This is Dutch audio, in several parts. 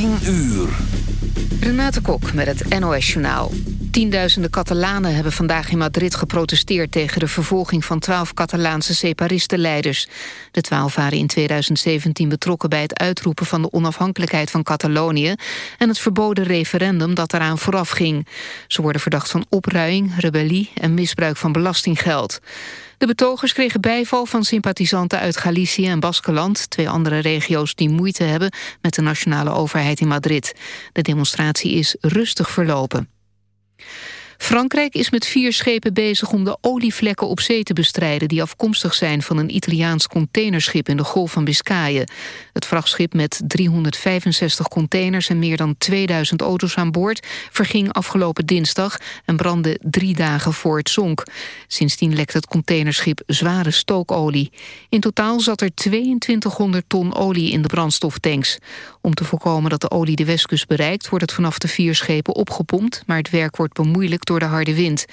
10 uur. Renate Kok met het NOS Journaal. Tienduizenden Catalanen hebben vandaag in Madrid geprotesteerd... tegen de vervolging van twaalf Catalaanse separatistenleiders. De twaalf waren in 2017 betrokken bij het uitroepen... van de onafhankelijkheid van Catalonië... en het verboden referendum dat daaraan vooraf ging. Ze worden verdacht van opruiing, rebellie en misbruik van belastinggeld. De betogers kregen bijval van sympathisanten uit Galicië en Baskeland... twee andere regio's die moeite hebben met de nationale overheid in Madrid. De demonstratie is rustig verlopen. Frankrijk is met vier schepen bezig om de olievlekken op zee te bestrijden... die afkomstig zijn van een Italiaans containerschip in de Golf van Biscayen. Het vrachtschip met 365 containers en meer dan 2000 auto's aan boord... verging afgelopen dinsdag en brandde drie dagen voor het zonk. Sindsdien lekt het containerschip zware stookolie. In totaal zat er 2200 ton olie in de brandstoftanks. Om te voorkomen dat de olie de westkust bereikt... wordt het vanaf de vier schepen opgepompt... maar het werk wordt bemoeilijkt door de harde wind.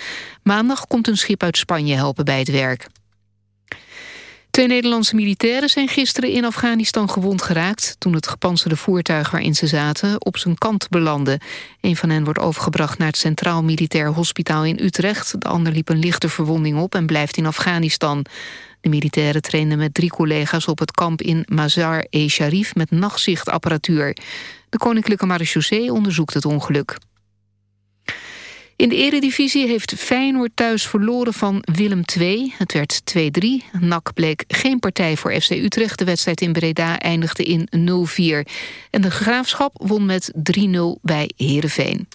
Maandag komt een schip uit Spanje helpen bij het werk. Twee Nederlandse militairen zijn gisteren in Afghanistan gewond geraakt... toen het gepantserde voertuig waarin ze zaten op zijn kant belandde. Een van hen wordt overgebracht naar het Centraal Militair Hospitaal in Utrecht. De ander liep een lichte verwonding op en blijft in Afghanistan. De militairen trainden met drie collega's op het kamp in Mazar-e-Sharif... met nachtzichtapparatuur. De Koninklijke Marechaussee onderzoekt het ongeluk. In de eredivisie heeft Feyenoord thuis verloren van Willem II. Het werd 2-3. NAC bleek geen partij voor FC Utrecht. De wedstrijd in Breda eindigde in 0-4. En de Graafschap won met 3-0 bij Heerenveen.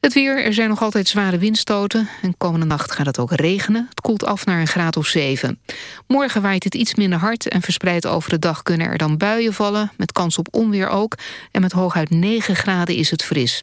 Het weer, er zijn nog altijd zware windstoten. En komende nacht gaat het ook regenen. Het koelt af naar een graad of 7. Morgen waait het iets minder hard en verspreid over de dag kunnen er dan buien vallen. Met kans op onweer ook. En met hooguit 9 graden is het fris.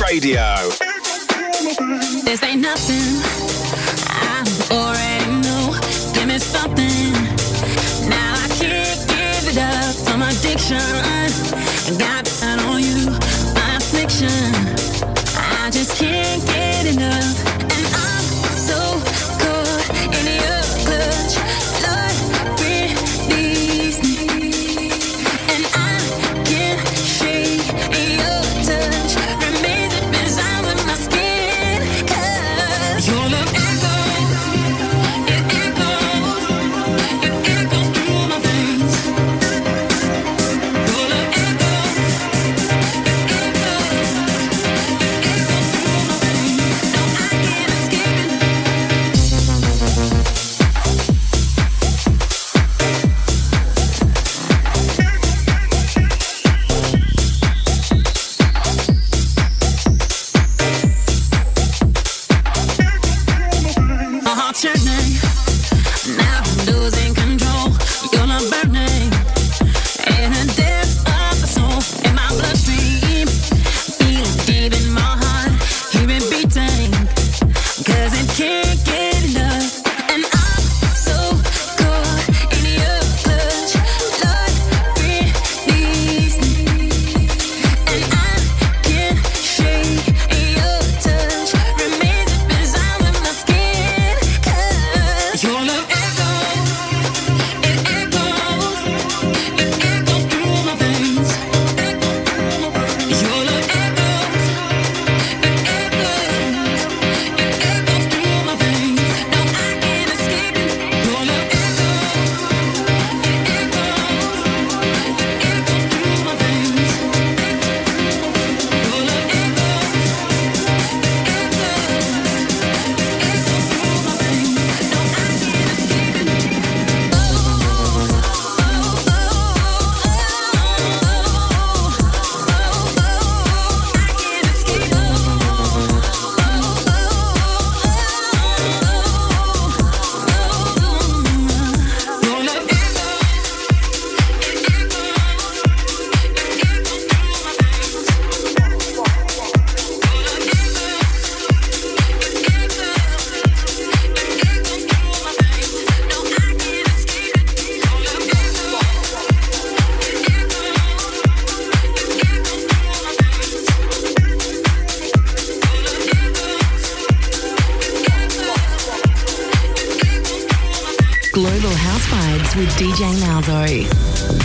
radio. This ain't nothing. I already know. Give me something. Now I can't give it up. Some addiction. Got that on you. My affliction. I just can't get DJ Malzo.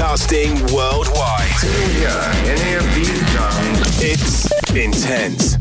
broadcasting worldwide. Yeah, any of these songs. It's intense.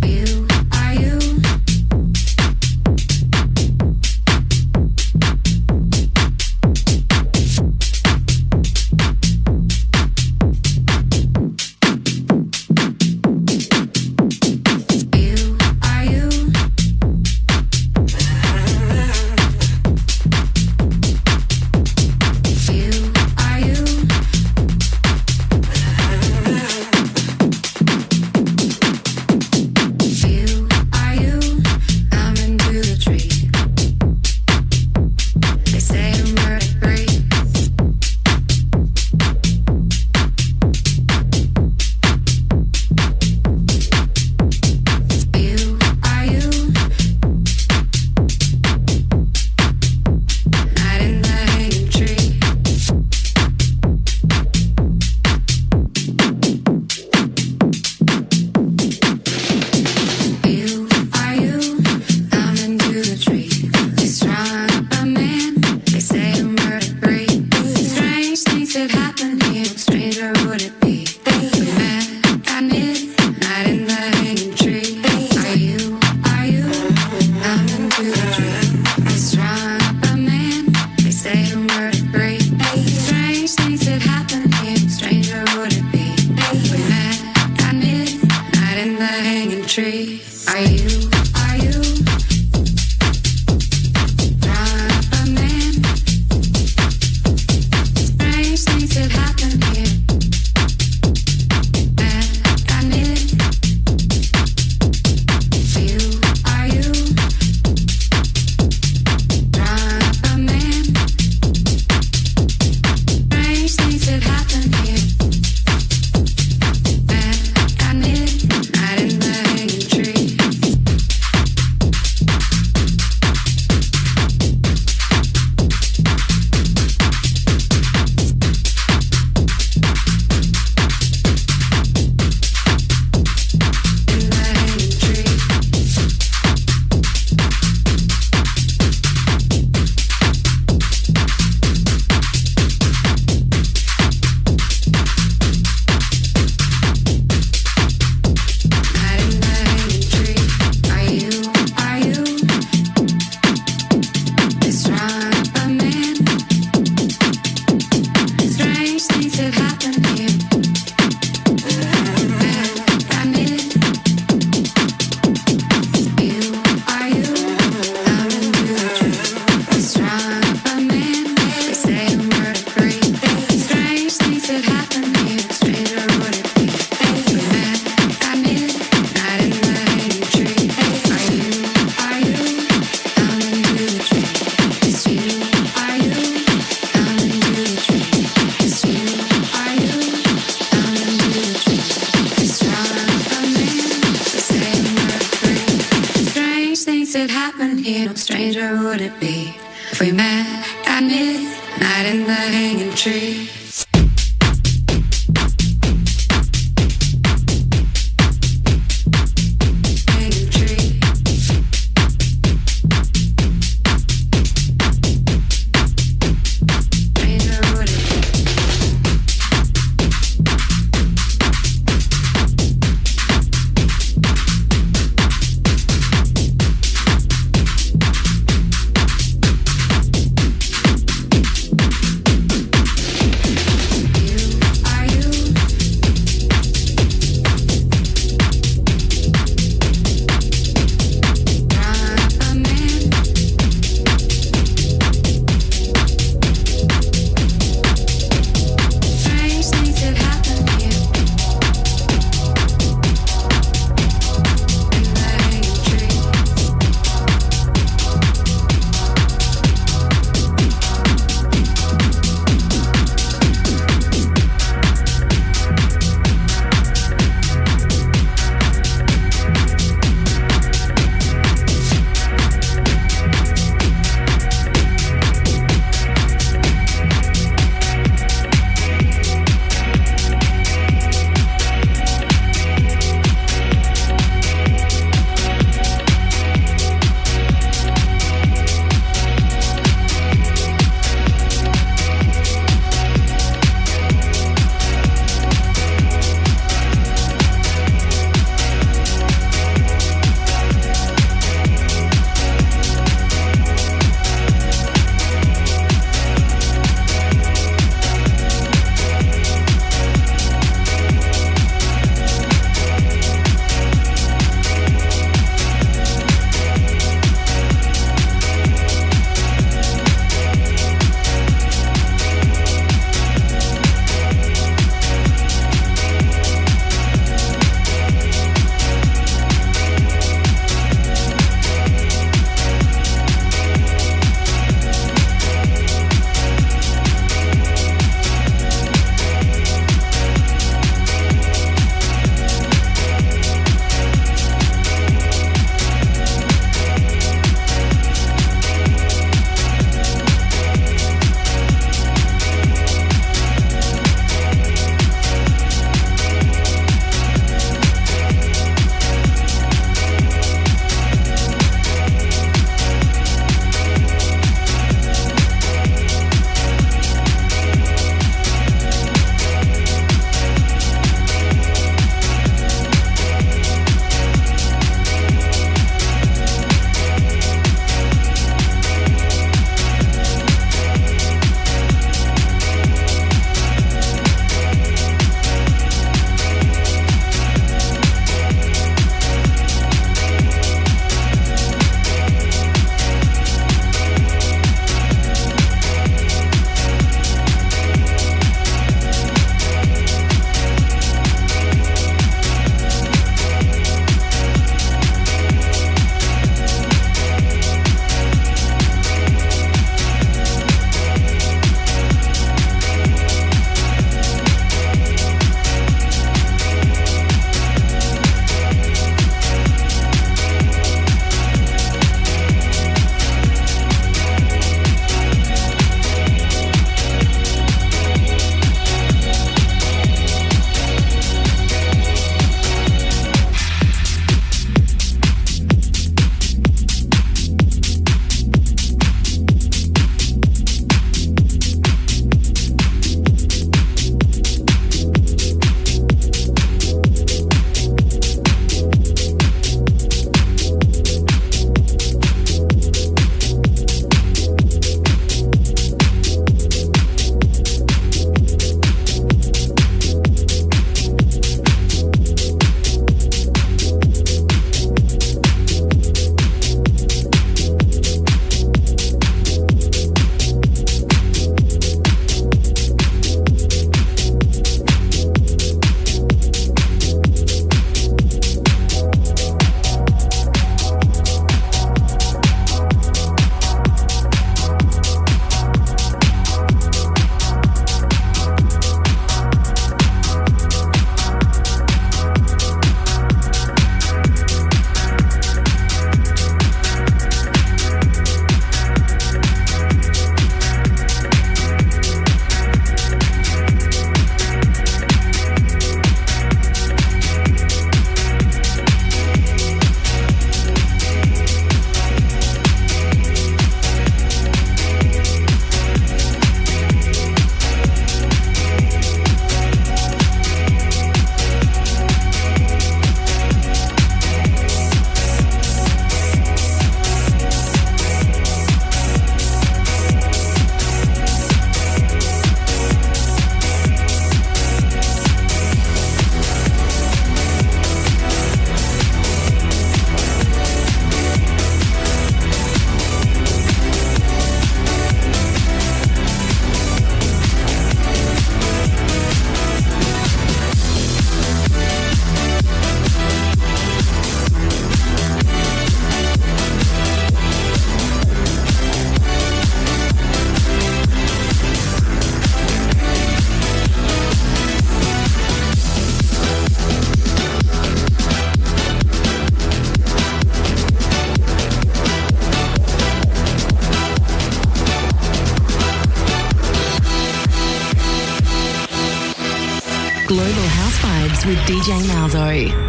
DJ Malzo.